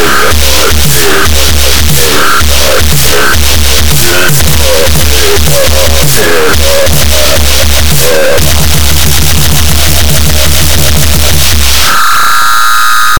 Yeah.